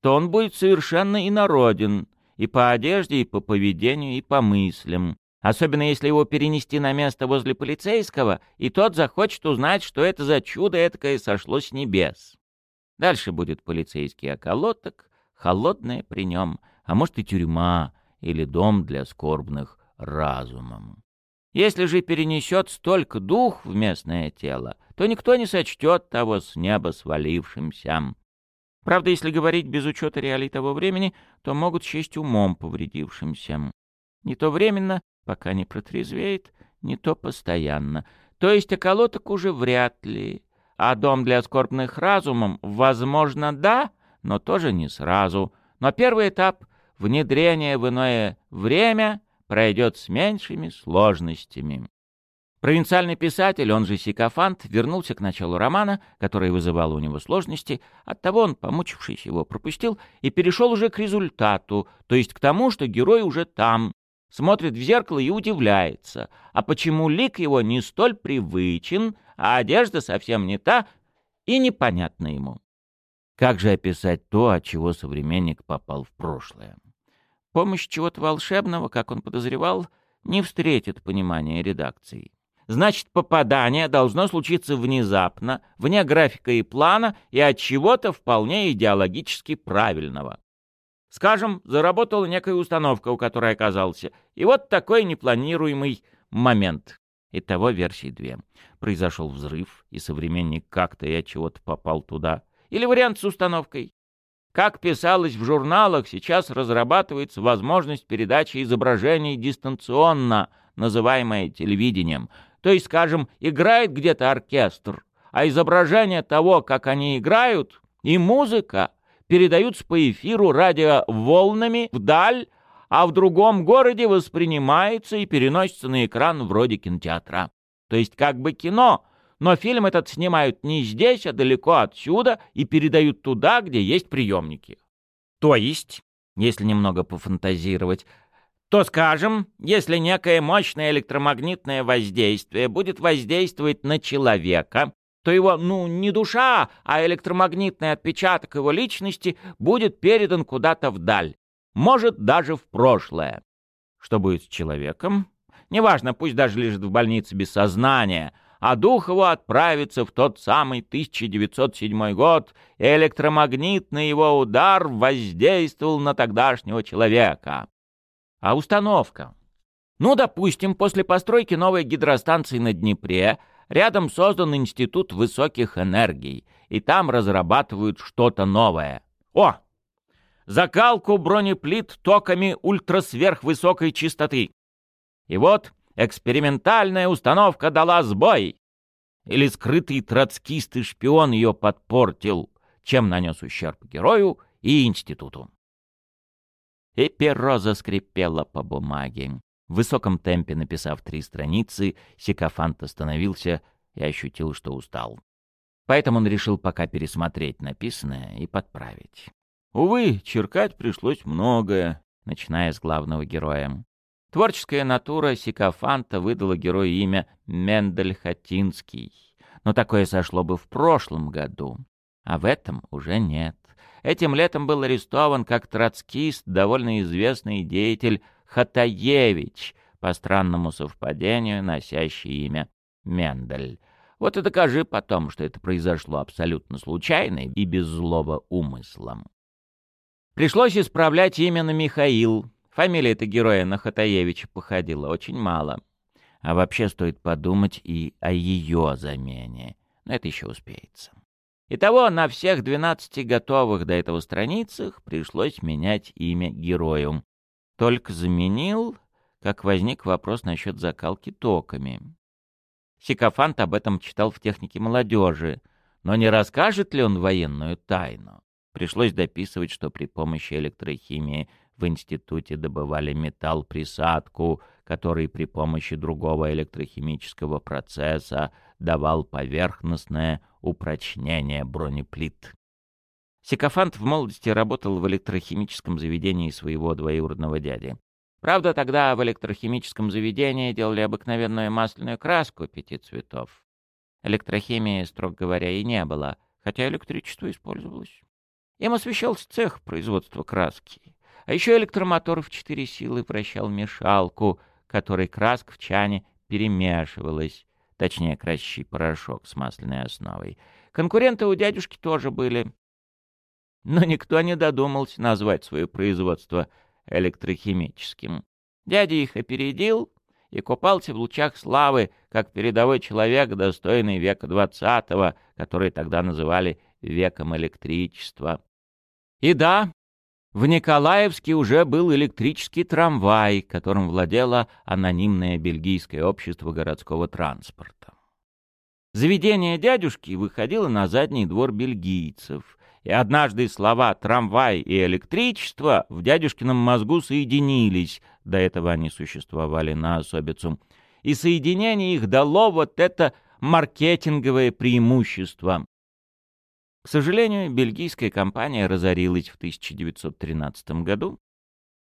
то он будет совершенно инороден и по одежде, и по поведению, и по мыслям. Особенно если его перенести на место возле полицейского, и тот захочет узнать, что это за чудо этакое сошло с небес. Дальше будет полицейский околоток, холодное при нем, а может и тюрьма, или дом для скорбных разумом. Если же перенесет столько дух в местное тело, то никто не сочтет того с неба свалившимся. Правда, если говорить без учета реалий того времени, то могут счесть умом повредившимся. Не то временно, пока не протрезвеет, не то постоянно. То есть околоток уже вряд ли. А дом для скорбных разумом, возможно, да, но тоже не сразу. Но первый этап — внедрение в иное время — пройдет с меньшими сложностями. Провинциальный писатель, он же Сикофант, вернулся к началу романа, который вызывал у него сложности, оттого он, помучившись его, пропустил и перешел уже к результату, то есть к тому, что герой уже там, смотрит в зеркало и удивляется, а почему лик его не столь привычен, а одежда совсем не та и непонятна ему. Как же описать то, от чего современник попал в прошлое? Помощь чего-то волшебного, как он подозревал, не встретит понимания редакции. Значит, попадание должно случиться внезапно, вне графика и плана и от чего-то вполне идеологически правильного. Скажем, заработала некая установка, у которой оказался, и вот такой непланируемый момент. Итого версии две. Произошел взрыв, и современник как-то и от чего-то попал туда. Или вариант с установкой. Как писалось в журналах, сейчас разрабатывается возможность передачи изображений дистанционно, называемое телевидением — то есть, скажем, играет где-то оркестр, а изображение того, как они играют, и музыка передаются по эфиру радиоволнами вдаль, а в другом городе воспринимается и переносится на экран вроде кинотеатра. То есть как бы кино, но фильм этот снимают не здесь, а далеко отсюда и передают туда, где есть приемники. То есть, если немного пофантазировать, то, скажем, если некое мощное электромагнитное воздействие будет воздействовать на человека, то его, ну, не душа, а электромагнитный отпечаток его личности будет передан куда-то вдаль, может, даже в прошлое. Что будет с человеком? Неважно, пусть даже лежит в больнице без сознания, а дух его отправится в тот самый 1907 год, и электромагнитный его удар воздействовал на тогдашнего человека. А установка? Ну, допустим, после постройки новой гидростанции на Днепре рядом создан Институт высоких энергий, и там разрабатывают что-то новое. О! Закалку бронеплит токами ультрасверхвысокой частоты. И вот экспериментальная установка дала сбой. Или скрытый троцкист и шпион ее подпортил, чем нанес ущерб герою и институту и перо заскрипело по бумаге. В высоком темпе написав три страницы, Сикофант остановился и ощутил, что устал. Поэтому он решил пока пересмотреть написанное и подправить. Увы, черкать пришлось многое, начиная с главного героя. Творческая натура Сикофанта выдала герою имя Мендель Хатинский, но такое сошло бы в прошлом году, а в этом уже нет. Этим летом был арестован как троцкист довольно известный деятель Хатаевич, по странному совпадению носящий имя Мендель. Вот и докажи потом, что это произошло абсолютно случайно и без злого умысла. Пришлось исправлять имя на Михаил. Фамилия эта героя на Хатаевича походила очень мало. А вообще стоит подумать и о ее замене. Но это еще успеется. Итого на всех 12 готовых до этого страницах пришлось менять имя герою. Только заменил, как возник вопрос насчет закалки токами. Сикофант об этом читал в технике молодежи, но не расскажет ли он военную тайну? Пришлось дописывать, что при помощи электрохимии в институте добывали металл-присадку, который при помощи другого электрохимического процесса давал поверхностное упрочнение бронеплит. Сикофант в молодости работал в электрохимическом заведении своего двоюродного дяди. Правда, тогда в электрохимическом заведении делали обыкновенную масляную краску пяти цветов. Электрохимии, строго говоря, и не было, хотя электричество использовалось. Им освещался цех производства краски. А еще электромотор в четыре силы вращал мешалку, которой краска в чане перемешивалась, точнее, красящий порошок с масляной основой. Конкуренты у дядюшки тоже были. Но никто не додумался назвать свое производство электрохимическим. Дядя их опередил и купался в лучах славы, как передовой человек, достойный века двадцатого, который тогда называли веком электричества. И да, в Николаевске уже был электрический трамвай, которым владело анонимное бельгийское общество городского транспорта. Заведение дядюшки выходило на задний двор бельгийцев, и однажды слова «трамвай» и «электричество» в дядюшкином мозгу соединились, до этого они существовали на особицу, и соединение их дало вот это маркетинговое преимущество. К сожалению, бельгийская компания разорилась в 1913 году.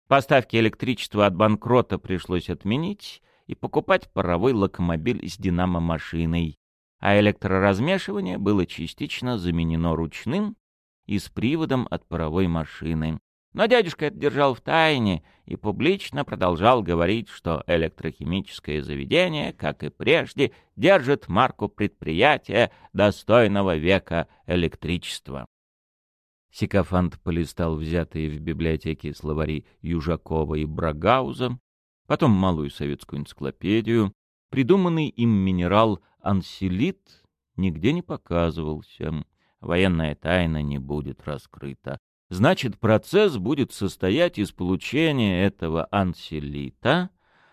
Поставки электричества от банкрота пришлось отменить и покупать паровой локомобиль с динамо-машиной, а электроразмешивание было частично заменено ручным и с приводом от паровой машины. Но дядюшка это держал в тайне и публично продолжал говорить, что электрохимическое заведение, как и прежде, держит марку предприятия достойного века электричества. Сикофант полистал взятые в библиотеке словари Южакова и Брагауза, потом малую советскую энциклопедию. Придуманный им минерал ансилит нигде не показывался. Военная тайна не будет раскрыта. Значит, процесс будет состоять из получения этого ансилита,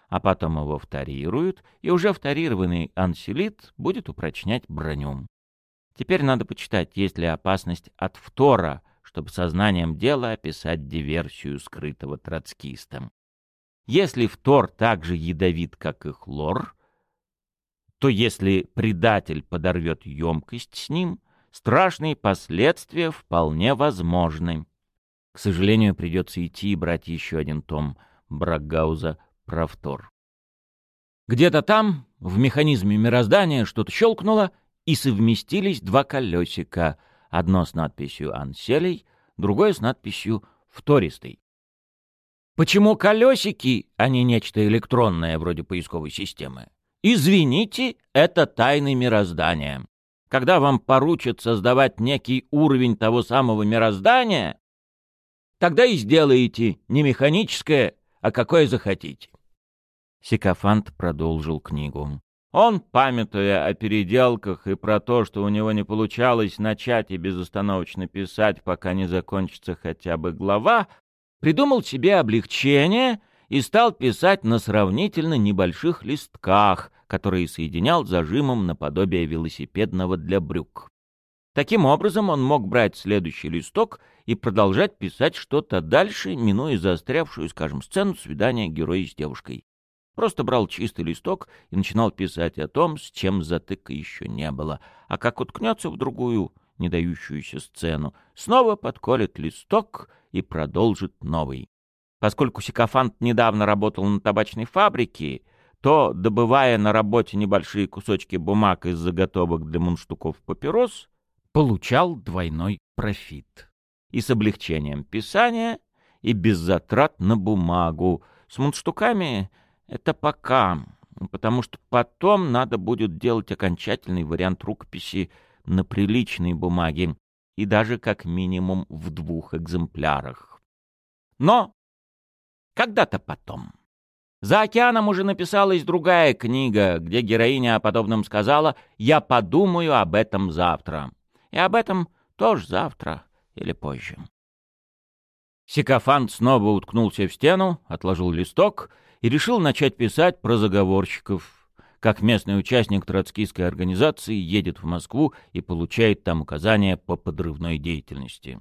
а потом его вторируют, и уже вторированный ансилит будет упрочнять броню. Теперь надо почитать, есть ли опасность от втора, чтобы сознанием дела описать диверсию скрытого троцкистом. Если фтор так же ядовит, как и хлор, то если предатель подорвет емкость с ним, страшные последствия вполне возможны. К сожалению, придется идти и брать еще один том Брагауза «Правтор». Где-то там, в механизме мироздания, что-то щелкнуло, и совместились два колесика, одно с надписью «Анселей», другое с надписью «Втористый». Почему колесики, а не нечто электронное вроде поисковой системы? Извините, это тайны мироздания. Когда вам поручат создавать некий уровень того самого мироздания, Тогда и сделаете не механическое, а какое захотите. Сикофант продолжил книгу. Он, памятуя о переделках и про то, что у него не получалось начать и безостановочно писать, пока не закончится хотя бы глава, придумал себе облегчение и стал писать на сравнительно небольших листках, которые соединял зажимом наподобие велосипедного для брюк. Таким образом, он мог брать следующий листок и продолжать писать что-то дальше, минуя заострявшую, скажем, сцену свидания героя с девушкой. Просто брал чистый листок и начинал писать о том, с чем затыка еще не было, а как уткнется в другую, не дающуюся сцену, снова подколет листок и продолжит новый. Поскольку Сикофант недавно работал на табачной фабрике, то, добывая на работе небольшие кусочки бумаг из заготовок для мундштуков папирос, получал двойной профит. И с облегчением писания, и без затрат на бумагу. С мундштуками это пока, потому что потом надо будет делать окончательный вариант рукописи на приличной бумаге и даже как минимум в двух экземплярах. Но когда-то потом. За океаном уже написалась другая книга, где героиня о подобном сказала «Я подумаю об этом завтра». И об этом тоже завтра или позже. Сикофант снова уткнулся в стену, отложил листок и решил начать писать про заговорщиков, как местный участник троцкистской организации едет в Москву и получает там указания по подрывной деятельности.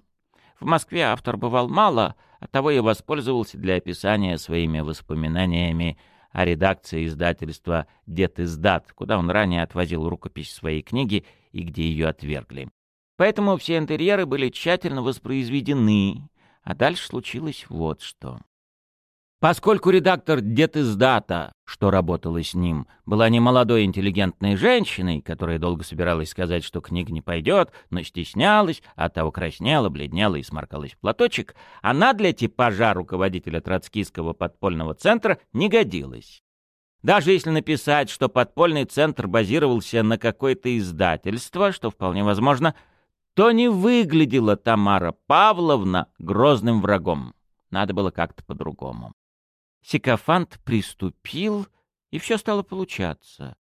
В Москве автор бывал мало, оттого и воспользовался для описания своими воспоминаниями о редакции издательства «Дед издат», куда он ранее отвозил рукопись своей книги и где ее отвергли. Поэтому все интерьеры были тщательно воспроизведены, а дальше случилось вот что. Поскольку редактор «Дед издата», что работала с ним, была не молодой интеллигентной женщиной, которая долго собиралась сказать, что книга не пойдет, но стеснялась, а того краснела, бледнела и сморкалась в платочек, она для типажа руководителя Троцкийского подпольного центра не годилась. Даже если написать, что подпольный центр базировался на какое-то издательство, что вполне возможно, то не выглядела Тамара Павловна грозным врагом. Надо было как-то по-другому. Сикофант приступил, и все стало получаться.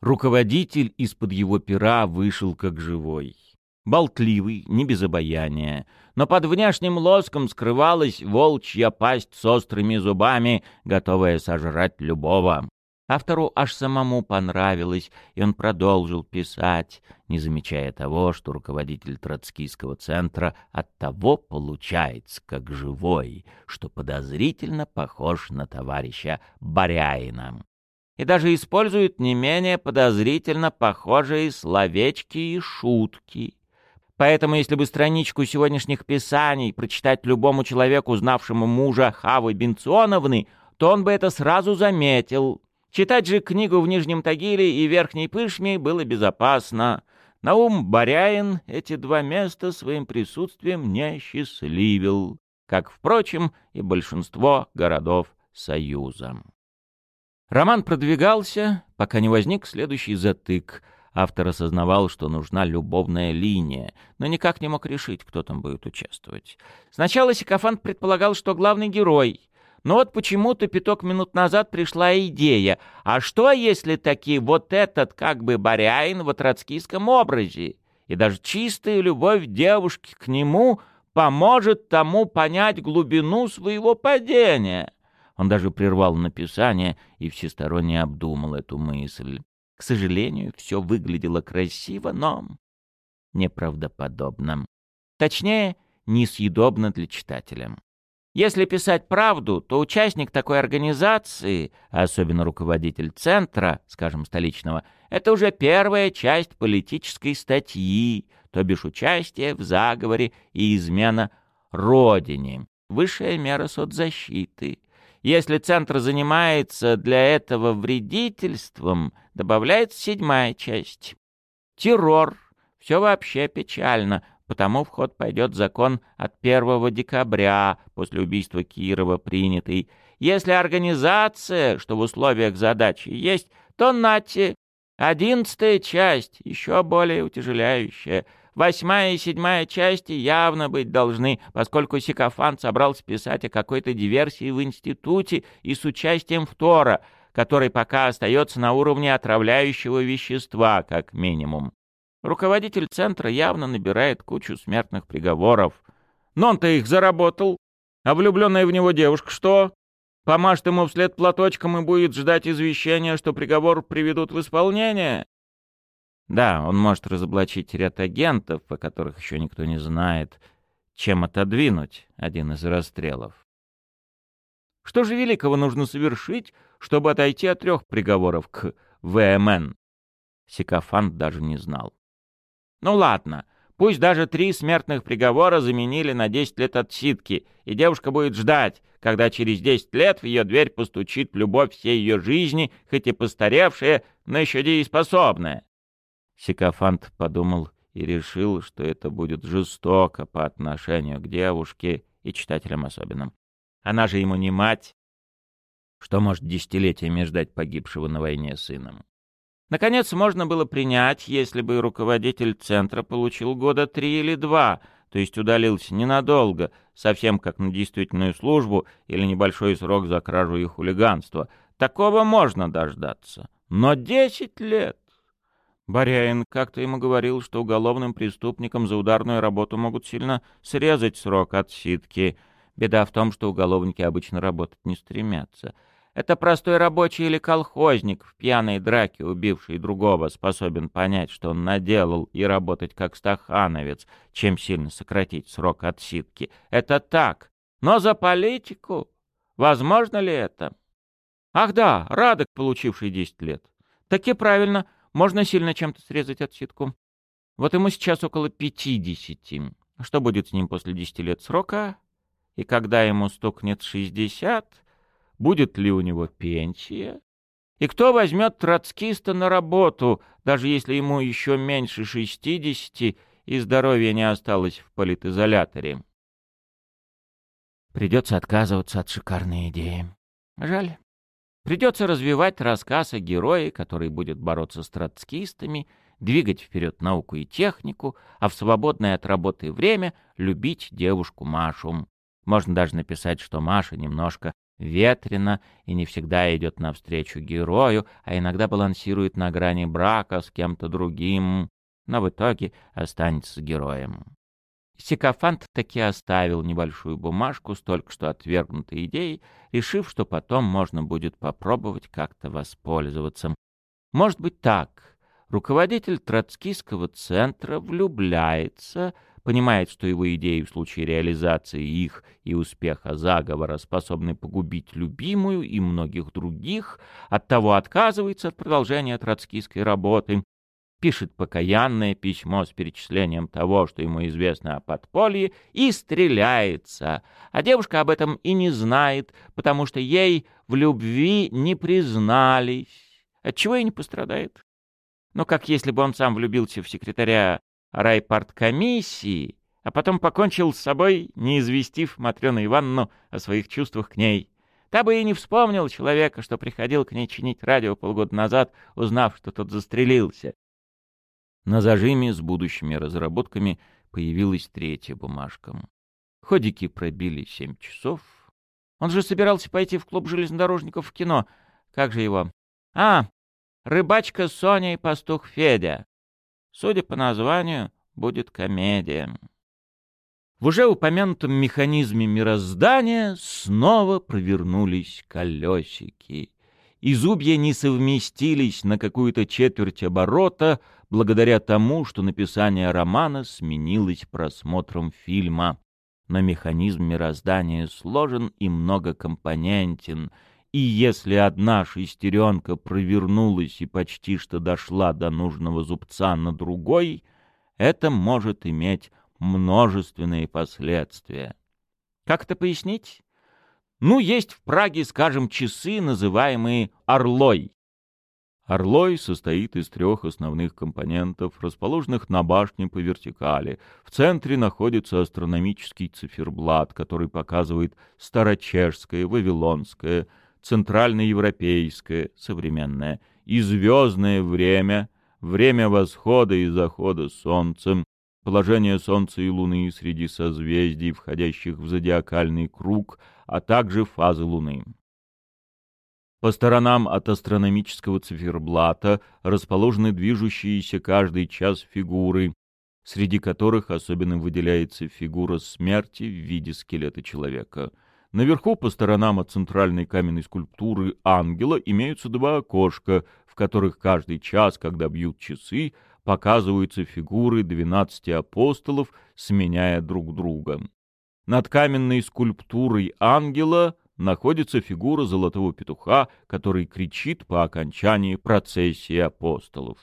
Руководитель из-под его пера вышел как живой. Болтливый, не без обаяния, но под внешним лоском скрывалась волчья пасть с острыми зубами, готовая сожрать любого. Автору аж самому понравилось, и он продолжил писать, не замечая того, что руководитель троцкийского центра от того получается как живой, что подозрительно похож на товарища Баряина. И даже использует не менее подозрительно похожие словечки и шутки. Поэтому, если бы страничку сегодняшних писаний прочитать любому человеку, знавшему мужа Хавы Бенционовны, то он бы это сразу заметил — Читать же книгу в Нижнем Тагиле и Верхней Пышме было безопасно. Наум Баряин эти два места своим присутствием не счастливил, как, впрочем, и большинство городов Союза. Роман продвигался, пока не возник следующий затык. Автор осознавал, что нужна любовная линия, но никак не мог решить, кто там будет участвовать. Сначала Сикофант предполагал, что главный герой но вот почему-то пяток минут назад пришла идея. А что, если таки вот этот как бы Баряин в троцкийском образе? И даже чистая любовь девушки к нему поможет тому понять глубину своего падения. Он даже прервал написание и всесторонне обдумал эту мысль. К сожалению, все выглядело красиво, но неправдоподобно. Точнее, несъедобно для читателя. Если писать правду, то участник такой организации, особенно руководитель центра, скажем, столичного, это уже первая часть политической статьи, то бишь участие в заговоре и измена Родине, высшая мера соцзащиты. Если центр занимается для этого вредительством, добавляется седьмая часть. Террор. Все вообще печально. Потому в ход пойдет закон от 1 декабря после убийства Кирова принятый. Если организация, что в условиях задачи есть, то нате. Одиннадцатая часть, еще более утяжеляющая. Восьмая и седьмая части явно быть должны, поскольку Сикофант собрался писать о какой-то диверсии в институте и с участием Втора, который пока остается на уровне отравляющего вещества, как минимум. Руководитель центра явно набирает кучу смертных приговоров. Но он-то их заработал. А влюбленная в него девушка что? Помашет ему вслед платочком и будет ждать извещения, что приговор приведут в исполнение? Да, он может разоблачить ряд агентов, о которых еще никто не знает, чем отодвинуть один из расстрелов. Что же великого нужно совершить, чтобы отойти от трех приговоров к ВМН? Сикофант даже не знал. Ну ладно, пусть даже три смертных приговора заменили на 10 лет отсидки, и девушка будет ждать, когда через 10 лет в ее дверь постучит любовь всей ее жизни, хоть и постаревшая, но еще дееспособная. Сикофант подумал и решил, что это будет жестоко по отношению к девушке и читателям особенно. Она же ему не мать. Что может десятилетиями ждать погибшего на войне сыном? Наконец, можно было принять, если бы руководитель центра получил года три или два, то есть удалился ненадолго, совсем как на действительную службу или небольшой срок за кражу и хулиганство. Такого можно дождаться. Но десять лет! Баряин как-то ему говорил, что уголовным преступникам за ударную работу могут сильно срезать срок отсидки. Беда в том, что уголовники обычно работать не стремятся. Это простой рабочий или колхозник, в пьяной драке убивший другого, способен понять, что он наделал, и работать как стахановец, чем сильно сократить срок отсидки. Это так. Но за политику? Возможно ли это? Ах да, Радок, получивший 10 лет. Таки правильно — можно сильно чем-то срезать отсидку. Вот ему сейчас около пятидесяти. Что будет с ним после десяти лет срока? И когда ему стукнет шестьдесят, будет ли у него пенсия? И кто возьмет троцкиста на работу, даже если ему еще меньше шестидесяти и здоровья не осталось в политизоляторе? Придется отказываться от шикарной идеи. Жаль. Придется развивать рассказ о герое, который будет бороться с троцкистами, двигать вперед науку и технику, а в свободное от работы время любить девушку Машу. Можно даже написать, что Маша немножко ветрена и не всегда идет навстречу герою, а иногда балансирует на грани брака с кем-то другим, но в итоге останется героем. Сикофант таки оставил небольшую бумажку с только что отвергнутой идеей, решив, что потом можно будет попробовать как-то воспользоваться. Может быть так. Руководитель троцкистского центра влюбляется, понимает, что его идеи в случае реализации их и успеха заговора способны погубить любимую и многих других, оттого отказывается от продолжения троцкистской работы, пишет покаянное письмо с перечислением того, что ему известно о подполье, и стреляется. А девушка об этом и не знает, потому что ей в любви не признались. Отчего и не пострадает. Но как если бы он сам влюбился в секретаря райпарткомиссии, а потом покончил с собой, не известив Матрёну Ивановну о своих чувствах к ней. Та бы и не вспомнил человека, что приходил к ней чинить радио полгода назад, узнав, что тот застрелился. На зажиме с будущими разработками появилась третья бумажка. Ходики пробили семь часов. Он же собирался пойти в клуб железнодорожников в кино. Как же его? А, рыбачка Соня и пастух Федя. Судя по названию, будет комедия. В уже упомянутом механизме мироздания снова провернулись колесики и зубья не совместились на какую-то четверть оборота благодаря тому, что написание романа сменилось просмотром фильма. Но механизм мироздания сложен и многокомпонентен, и если одна шестеренка провернулась и почти что дошла до нужного зубца на другой, это может иметь множественные последствия. Как это пояснить? Ну, есть в Праге, скажем, часы, называемые «орлой». Орлой состоит из трех основных компонентов, расположенных на башне по вертикали. В центре находится астрономический циферблат, который показывает старочешское, вавилонское, центральноевропейское, современное, и звездное время, время восхода и захода солнцем, положение Солнца и Луны среди созвездий, входящих в зодиакальный круг, а также фазы Луны. По сторонам от астрономического циферблата расположены движущиеся каждый час фигуры, среди которых особенно выделяется фигура смерти в виде скелета человека. Наверху по сторонам от центральной каменной скульптуры ангела имеются два окошка, в которых каждый час, когда бьют часы, показываются фигуры двенадцати апостолов, сменяя друг друга. Над каменной скульптурой ангела находится фигура золотого петуха, который кричит по окончании процессии апостолов.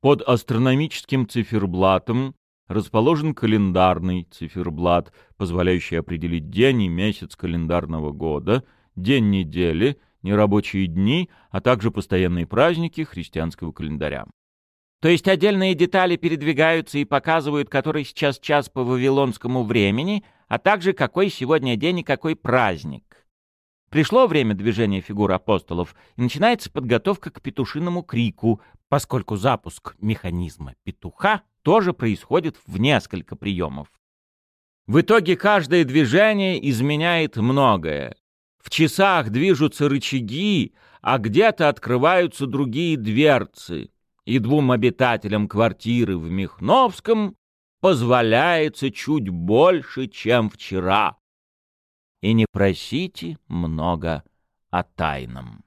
Под астрономическим циферблатом расположен календарный циферблат, позволяющий определить день и месяц календарного года, день недели, нерабочие дни, а также постоянные праздники христианского календаря. То есть отдельные детали передвигаются и показывают, который сейчас час по вавилонскому времени, а также какой сегодня день и какой праздник. Пришло время движения фигур апостолов, и начинается подготовка к петушиному крику, поскольку запуск механизма петуха тоже происходит в несколько приемов. В итоге каждое движение изменяет многое. В часах движутся рычаги, а где-то открываются другие дверцы — и двум обитателям квартиры в Михновском позволяется чуть больше, чем вчера. И не просите много о тайном.